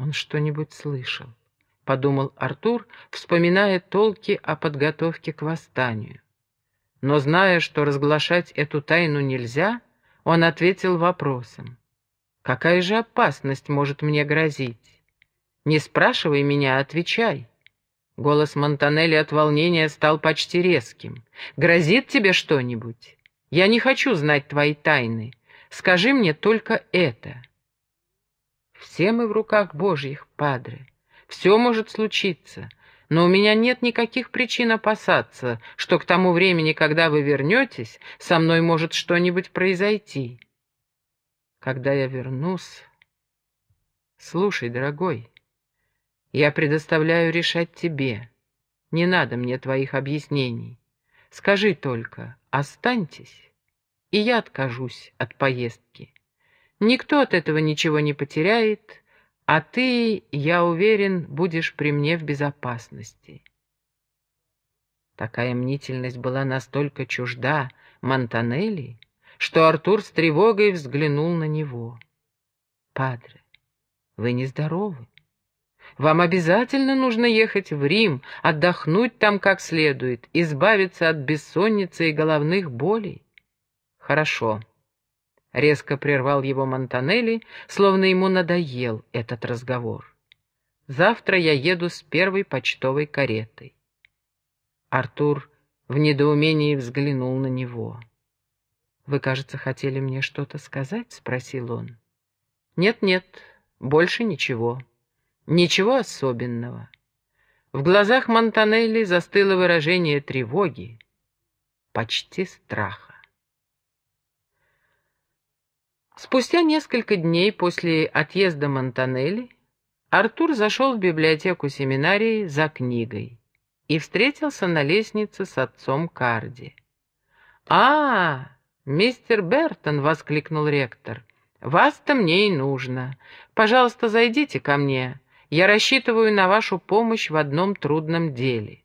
Он что-нибудь слышал, подумал Артур, вспоминая толки о подготовке к восстанию. Но зная, что разглашать эту тайну нельзя, он ответил вопросом. «Какая же опасность может мне грозить? Не спрашивай меня, отвечай». Голос Монтанелли от волнения стал почти резким. «Грозит тебе что-нибудь? Я не хочу знать твои тайны. Скажи мне только это». «Все мы в руках Божьих, Падре. Все может случиться, но у меня нет никаких причин опасаться, что к тому времени, когда вы вернетесь, со мной может что-нибудь произойти». «Когда я вернусь...» «Слушай, дорогой, я предоставляю решать тебе. Не надо мне твоих объяснений. Скажи только, останьтесь, и я откажусь от поездки. Никто от этого ничего не потеряет, а ты, я уверен, будешь при мне в безопасности. Такая мнительность была настолько чужда Монтанелли, что Артур с тревогой взглянул на него. «Падре, вы нездоровы. Вам обязательно нужно ехать в Рим, отдохнуть там как следует, избавиться от бессонницы и головных болей. Хорошо. Резко прервал его Монтанелли, словно ему надоел этот разговор. Завтра я еду с первой почтовой каретой. Артур в недоумении взглянул на него. «Вы, кажется, хотели мне что-то сказать?» — спросил он. «Нет-нет, больше ничего». Ничего особенного. В глазах Монтанелли застыло выражение тревоги, почти страха. Спустя несколько дней после отъезда Монтанелли Артур зашел в библиотеку семинарии за книгой и встретился на лестнице с отцом Карди. «А, мистер Бертон!» — воскликнул ректор. «Вас-то мне и нужно. Пожалуйста, зайдите ко мне. Я рассчитываю на вашу помощь в одном трудном деле».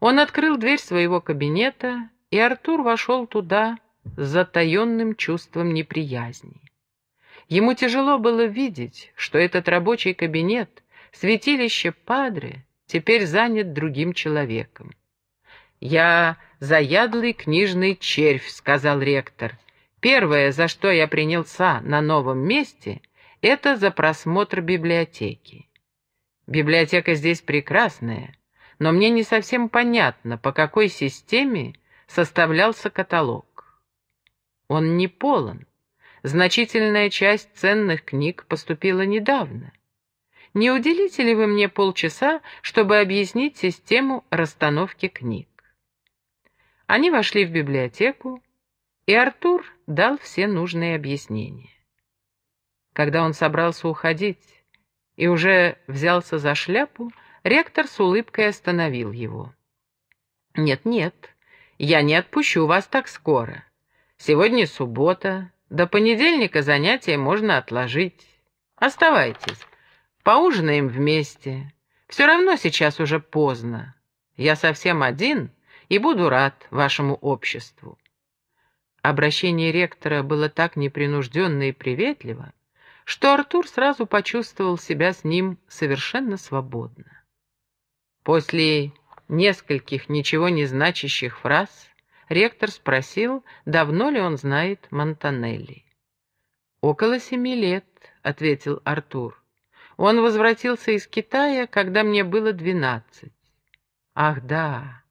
Он открыл дверь своего кабинета, и Артур вошел туда с затаенным чувством неприязни. Ему тяжело было видеть, что этот рабочий кабинет, святилище Падре, теперь занят другим человеком. «Я заядлый книжный червь», — сказал ректор. «Первое, за что я принялся на новом месте, это за просмотр библиотеки. Библиотека здесь прекрасная, но мне не совсем понятно, по какой системе составлялся каталог. Он не полон. Значительная часть ценных книг поступила недавно. Не уделите ли вы мне полчаса, чтобы объяснить систему расстановки книг? Они вошли в библиотеку, и Артур дал все нужные объяснения. Когда он собрался уходить, и уже взялся за шляпу, ректор с улыбкой остановил его. «Нет-нет, я не отпущу вас так скоро. Сегодня суббота, до понедельника занятия можно отложить. Оставайтесь, поужинаем вместе. Все равно сейчас уже поздно. Я совсем один и буду рад вашему обществу». Обращение ректора было так непринужденно и приветливо, что Артур сразу почувствовал себя с ним совершенно свободно. После нескольких ничего не значащих фраз ректор спросил, давно ли он знает Монтанелли. «Около семи лет», — ответил Артур. «Он возвратился из Китая, когда мне было двенадцать». «Ах, да,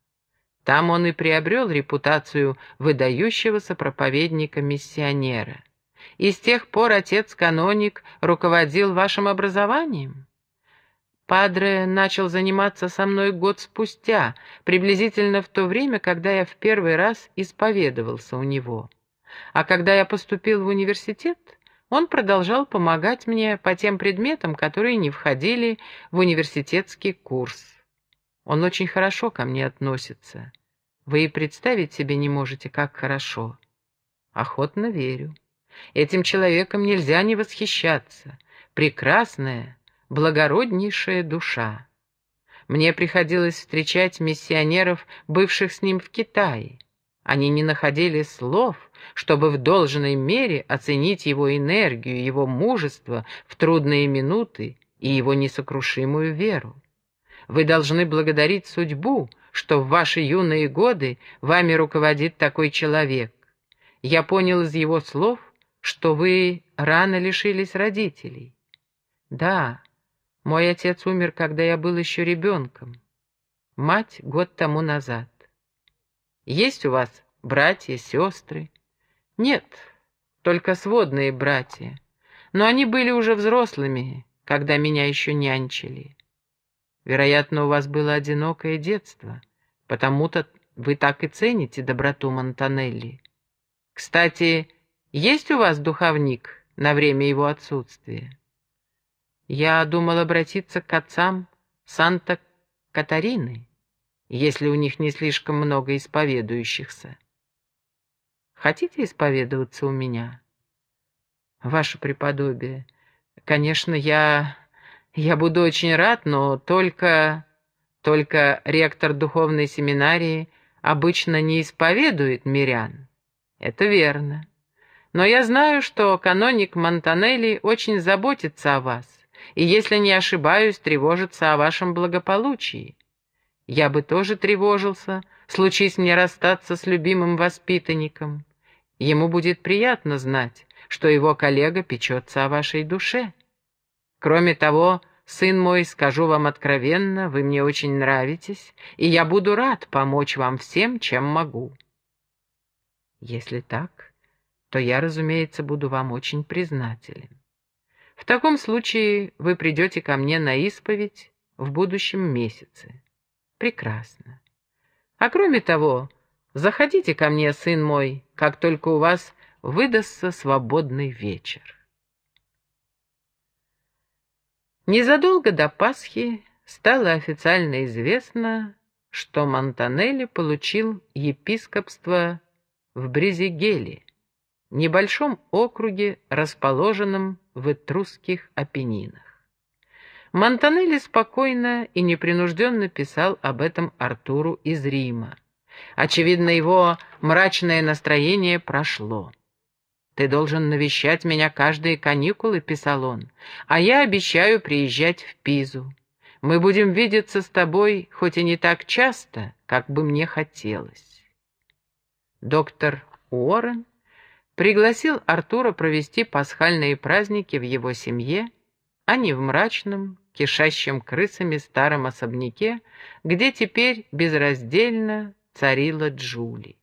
там он и приобрел репутацию выдающегося проповедника-миссионера. И с тех пор отец-каноник руководил вашим образованием? Падре начал заниматься со мной год спустя, приблизительно в то время, когда я в первый раз исповедовался у него. А когда я поступил в университет, он продолжал помогать мне по тем предметам, которые не входили в университетский курс. Он очень хорошо ко мне относится. Вы и представить себе не можете, как хорошо. Охотно верю. Этим человеком нельзя не восхищаться. Прекрасная, благороднейшая душа. Мне приходилось встречать миссионеров, бывших с ним в Китае. Они не находили слов, чтобы в должной мере оценить его энергию, его мужество в трудные минуты и его несокрушимую веру. Вы должны благодарить судьбу, что в ваши юные годы вами руководит такой человек. Я понял из его слов, что вы рано лишились родителей. Да, мой отец умер, когда я был еще ребенком. Мать год тому назад. Есть у вас братья, сестры? Нет, только сводные братья. Но они были уже взрослыми, когда меня еще нянчили. Вероятно, у вас было одинокое детство, потому-то вы так и цените доброту Монтанелли. Кстати, есть у вас духовник на время его отсутствия? Я думал обратиться к отцам Санта-Катарины, если у них не слишком много исповедующихся. Хотите исповедоваться у меня? Ваше преподобие, конечно, я... я буду очень рад, но только... Только ректор духовной семинарии обычно не исповедует мирян. Это верно. Но я знаю, что каноник Монтанелли очень заботится о вас и, если не ошибаюсь, тревожится о вашем благополучии. Я бы тоже тревожился, случись мне расстаться с любимым воспитанником. Ему будет приятно знать, что его коллега печется о вашей душе. Кроме того, сын мой, скажу вам откровенно, вы мне очень нравитесь, и я буду рад помочь вам всем, чем могу. Если так, то я, разумеется, буду вам очень признателен. В таком случае вы придете ко мне на исповедь в будущем месяце. Прекрасно. А кроме того, заходите ко мне, сын мой, как только у вас выдастся свободный вечер. Незадолго до Пасхи стало официально известно, что Монтанелли получил епископство в Брезигеле, небольшом округе, расположенном в этрусских Апеннинах. Монтанелли спокойно и непринужденно писал об этом Артуру из Рима. Очевидно, его мрачное настроение прошло. «Ты должен навещать меня каждые каникулы», — писал он, «а я обещаю приезжать в Пизу. Мы будем видеться с тобой, хоть и не так часто, как бы мне хотелось». Доктор Уоррен пригласил Артура провести пасхальные праздники в его семье, а не в мрачном, кишащем крысами старом особняке, где теперь безраздельно царила Джули.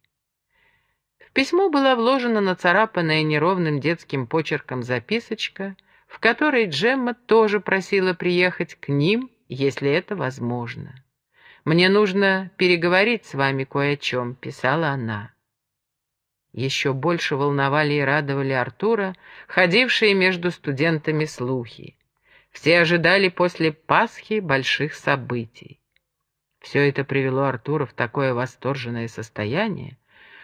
В письмо была вложена нацарапанная неровным детским почерком записочка, в которой Джемма тоже просила приехать к ним, если это возможно. «Мне нужно переговорить с вами кое о чем», — писала она. Еще больше волновали и радовали Артура, ходившие между студентами слухи. Все ожидали после Пасхи больших событий. Все это привело Артура в такое восторженное состояние,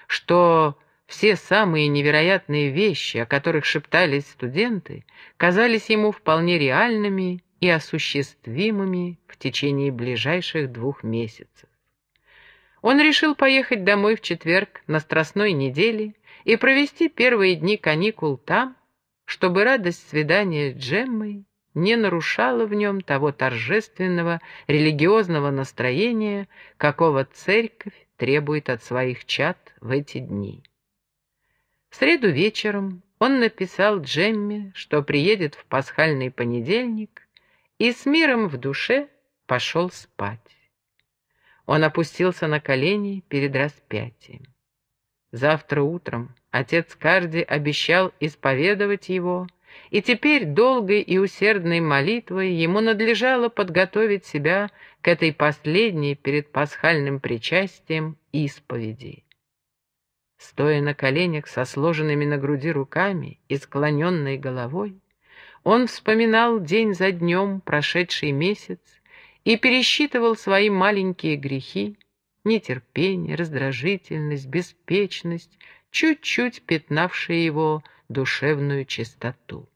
что все самые невероятные вещи, о которых шептались студенты, казались ему вполне реальными и осуществимыми в течение ближайших двух месяцев. Он решил поехать домой в четверг на Страстной неделе и провести первые дни каникул там, чтобы радость свидания с Джеммой не нарушала в нем того торжественного религиозного настроения, какого церковь требует от своих чад в эти дни. В среду вечером он написал Джемме, что приедет в пасхальный понедельник, и с миром в душе пошел спать. Он опустился на колени перед распятием. Завтра утром отец Карди обещал исповедовать его, и теперь долгой и усердной молитвой ему надлежало подготовить себя к этой последней перед пасхальным причастием исповеди. Стоя на коленях со сложенными на груди руками и склоненной головой, он вспоминал день за днем прошедший месяц и пересчитывал свои маленькие грехи, нетерпение, раздражительность, беспечность, чуть-чуть пятнавшие его душевную чистоту.